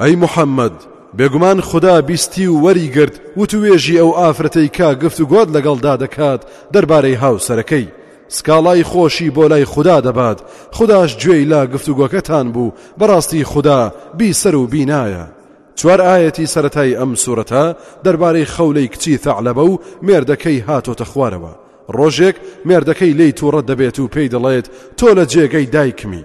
ئەی محەمەد، بێگومان خودا بیستی و وەریگرت وتووێژی ئەو ئافرەتەی کە گفتوگۆت لەگەڵدا دەکات دەربارەی هاوسەرەکەی، سکاڵای خۆشی بۆ لای خودا دەبات، خوداش گوێی لە گفتوگۆکەتان بوو، بەڕاستی خودا بیسەر و بینایە. چوار ئایەتی سەرەتای ئەم سورەتە دەربارەی خەولەی کچی ثەعلەبە و مێردەکەی هاتۆتە خوارەوە. ڕۆژێک مێردەکەی لێی توڕە دەبێت و پێی دەڵێت، تۆ لە جێگەی دایکمی.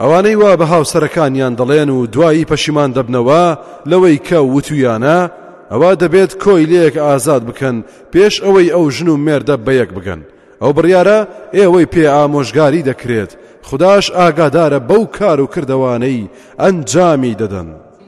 ئەوانەی وا بە هاوسەرەکانیان دەڵێن و دوایی پەشیمان دەبنەوە لەوەی کە وتویانە ئەوە دەبێت کۆیلەیەک ئازاد بکەن پێش ئەوەی ئەو ژن و مێردە بەیەک بگەن ئەو بڕیارە ئێوەی پێ ئامۆژگاری دەکرێت خوداش ئاگادارە بەو کار و کردەوانەی ئەنجامی دەدەن.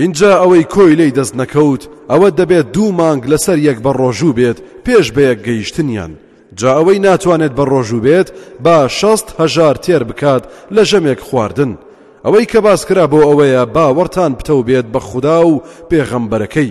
ئینجا ئەوەی کۆیلەی دەست نەکەوت ئەوە دەبێت دوو مانگ لەسەر یەک بەڕۆژوو بێت پێش بەیەک گەیشتنیان جا ئەوەی ناتوانێت بەڕۆژوو بێت با شەست هەژار تێر بکات لە ژەمێک خواردن ئەوەی کە باسکرا بۆ ئەوەیە باوەڕتان پتەو بێت بە خودا و پێغەمبەرەکەی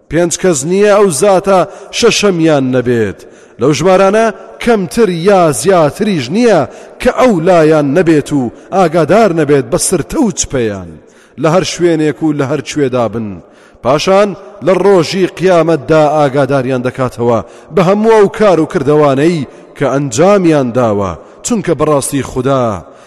پێنج کەس نییە ئەو زاتە شەشەمیان نەبێت، لەو ژمارانە کەمتر یا زیاتریش نییە کە ئەو لایان نەبێت و ئاگادار نەبێت بە سرتە و چپێیان، لە هەر شوێنێک و لە هەر کوێدا بن، پاشان لە ڕۆژی قیامەتدا ئاگاداریان دەکاتەوە بە هەموو ئەو کار و کردەوانەی کە ئەنجامیان داوە، چونکە بەڕاستی خودا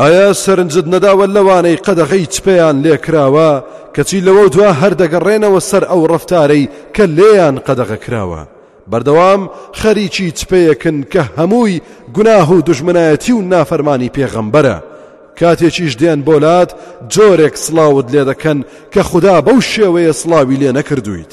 ئایا سەرنجت نەداوە لەوانەی قەدەغەی چپیان لێکراوە کەچی لەوە دوا هەر دەگەڕێنەوە سەر ئەو ڕەفتارەی کە لێیان قەدەغە کراوە بەردەوام خەریکی چپەیەکن کە هەمووی گوناه و دژمنایەتی و نافەرمانی پێغەمبەرە کاتێکیش دێن بۆلات جۆرێک سڵاوت لێ دەکەن کە خوددا بەو شێوەیە سڵاوی لێ نەکردویت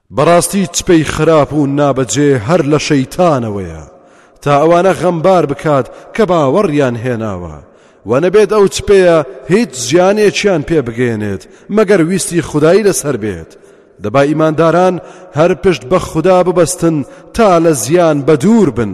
بەڕاستی چپەی خراپ و نابەجێ هەر لە شەیتانەوەیە تا ئەوانە غەمبار بکات کە باوەڕیان هێناوە وە نەبێت ئەو چپەیە هیچ زیانێکیان پێ بگەیەنێت مەگەر ویستی خودای لەسەر بێت دەبا ئیمانداران هەر پشت بە خودا ببەستن تا لە زیان بەدوور بن.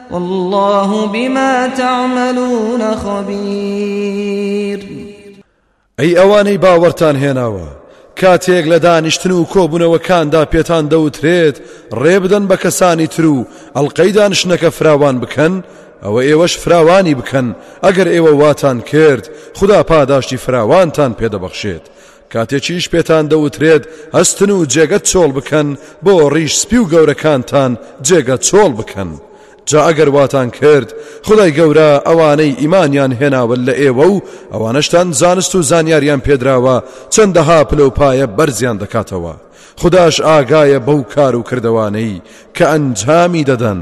واللە بما تعملون خبیر ئەی ئەوانەی باوەرتان هێناوە کاتێک لە دانیشتن و کۆبوونەوەکاندا پێتان دەوترێت ڕێبدەن بە کەسانی تر و ئەڵلقەی دانیشتنەکە فراوان بکەن ئەوە ئێوەش فراوانی بکەن ئەگەر ئێوە واتان کرد خدا پاداشتی فراوانتان پێدەبەخشێت کاتێکیش پێتان دەوترێت هەستن و جێگەت چۆڵ بکەن بۆ ڕیش سپی و گەورەکانتان جێگە چۆڵ بکەن جا ئەگەر واتان کرد خدای گەورە ئەوانەی ئیمانیان هێناوە لە ئێوە و ئەوانەشتان زانست و زانیاریان پێدراوە چەندەها پلەپایە بەرزیان دەکاتەوە خداش ئاگایە بەو کار و کردوانەی کە ئەنجامی دەدەن.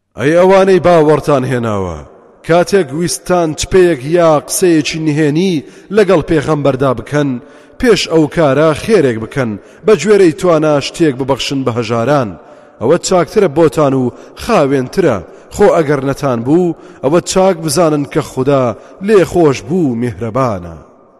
ئەی ئەوانەی باوەڕتان هێناوە، کاتێک ویستتان چ پێیەک یا قسەیەکی نهێنی لەگەڵ پێغەمبەردا بکەن، پێش ئەو کارە خێرێک بکەن، بەگوێرەی توانا شتێک ببەخشن بە هەژاران، ئەوە چاکترە بۆتان و خاوێنترە، خۆ ئەگەر نەتانبوو، ئەوە چاک بزانن کە خودا لێخۆشبوو و میهرەبانە.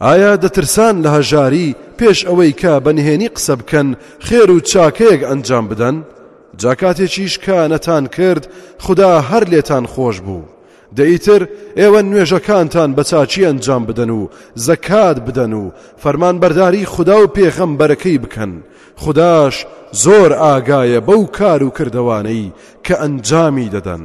ئایا دەترسان لە هەژاری پێش ئەوەی کە بە نهێنی قسە بکەن خێر و چاکەیەک ئەنجام بدەن؟ جا کاتێکیش کە نەتان کرد خودا هەر لێتان خۆش بوو. دە ئیتر ئێوە نوێژەکانتان بە چاکی ئەنجام بدەن و زەکات بدەن و فەرمانبەرداری خودا و پێغەمبەرەکەی بکەن، خوداش زۆر ئاگایە بەو کار و کردەوانەی کە ئەنجامی دەدەن.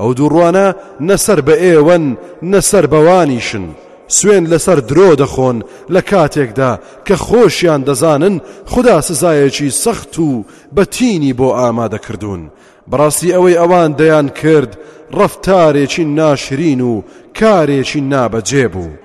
ئەو دووڕوانە نە سەر بە ئێوەن نە سەر بەوانیشن، سوێند لەسەر درۆ دەخۆن لە کاتێکدا کە خۆشیان دەزانن خودا سزایەکی سەخت و بە تینی بۆ ئامادە کردوون، بەڕاستی ئەوەی ئەوان دەیان کرد ڕەفتارێکی ناشرین و کارێکی نابەجێ بوو.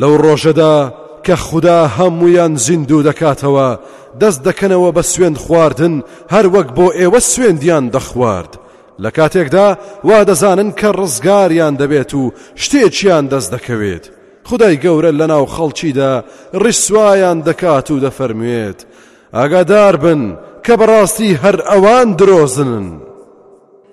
لەو ڕۆژەدا کە خودا هەموویان زیندوو دەکاتەوە دەست دەکەنەوە بە سوێند خواردن هەر وەک بۆ ئێوە سوێندیان دەخوارد لە کاتێکدا وا دەزانن کە ڕزگاریان دەبێت و شتێکیان دەست دەکەوێت خدای گەورە لەناو خەڵکیدا ڕیسوایان دەکات و دەفەرموێت ئاگادار بن کە بەڕاستی هەر ئەوان درۆزنن.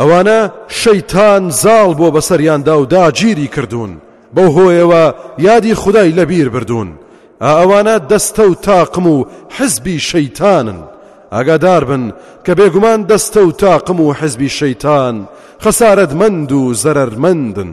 ئەوانە شەیتان زاڵ بووە بەسەریاندا و داگیری کردوون، بەو هۆیەوە یادی خودای لەبیر بردوون، ئا ئەوانە دەستە و تاقم و حزبی شەیتانن، ئاگادار بن کە بێگومان دەستە و تاقم و حزبی شەیتان خەسارەتمەند و زەرەرمەندن.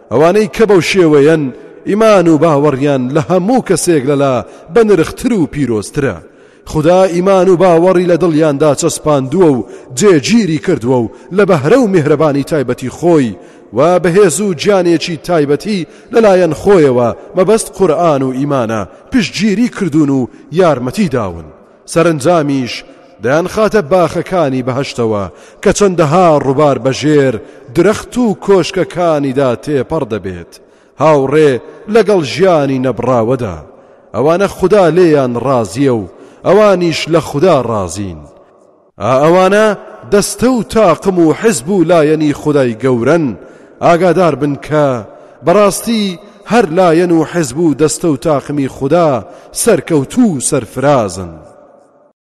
ئەوانەی کە بەو شێوەیەن ئیمان و باوەڕیان لە هەموو کەسێک لەلا بەنرختر و پیرۆزترە، خودا ئیمان و باوەڕی لە دڵیاندا چەسپاندووە و جێگیری کردووە و لە بەهرە و میهرەبانی تایبەتی خۆی و بەهێز و گیانێکی تایبەتی لەلایەن خۆیەوە مەبەست قورئان و ئیمانە پشتگیری کردوون و یارمەتی داون سەرەنجامیش دەیانخاتە باخەکانی بەهەشتەوە کە چەندەها ڕوبار بەژێر درەخت و کۆشکەکانیدا تێپەڕ دەبێت، هاوڕێ لەگەڵ ژیانی نەبڕاوەدا. ئەوانە خودا لێیان ڕازییە و ئەوانیش لە خودا ڕازین. ئا ئەوانە دەستە و تاقم و حزب و لایەنی خودای گەورەن، ئاگاداربن کە بەڕاستی هەر لایەن و حزب و دەستە و تاقمی خودا سەرکەوتوو و سەرفرازن.